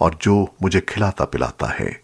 और जो मुझे खिलाता पिलाता है।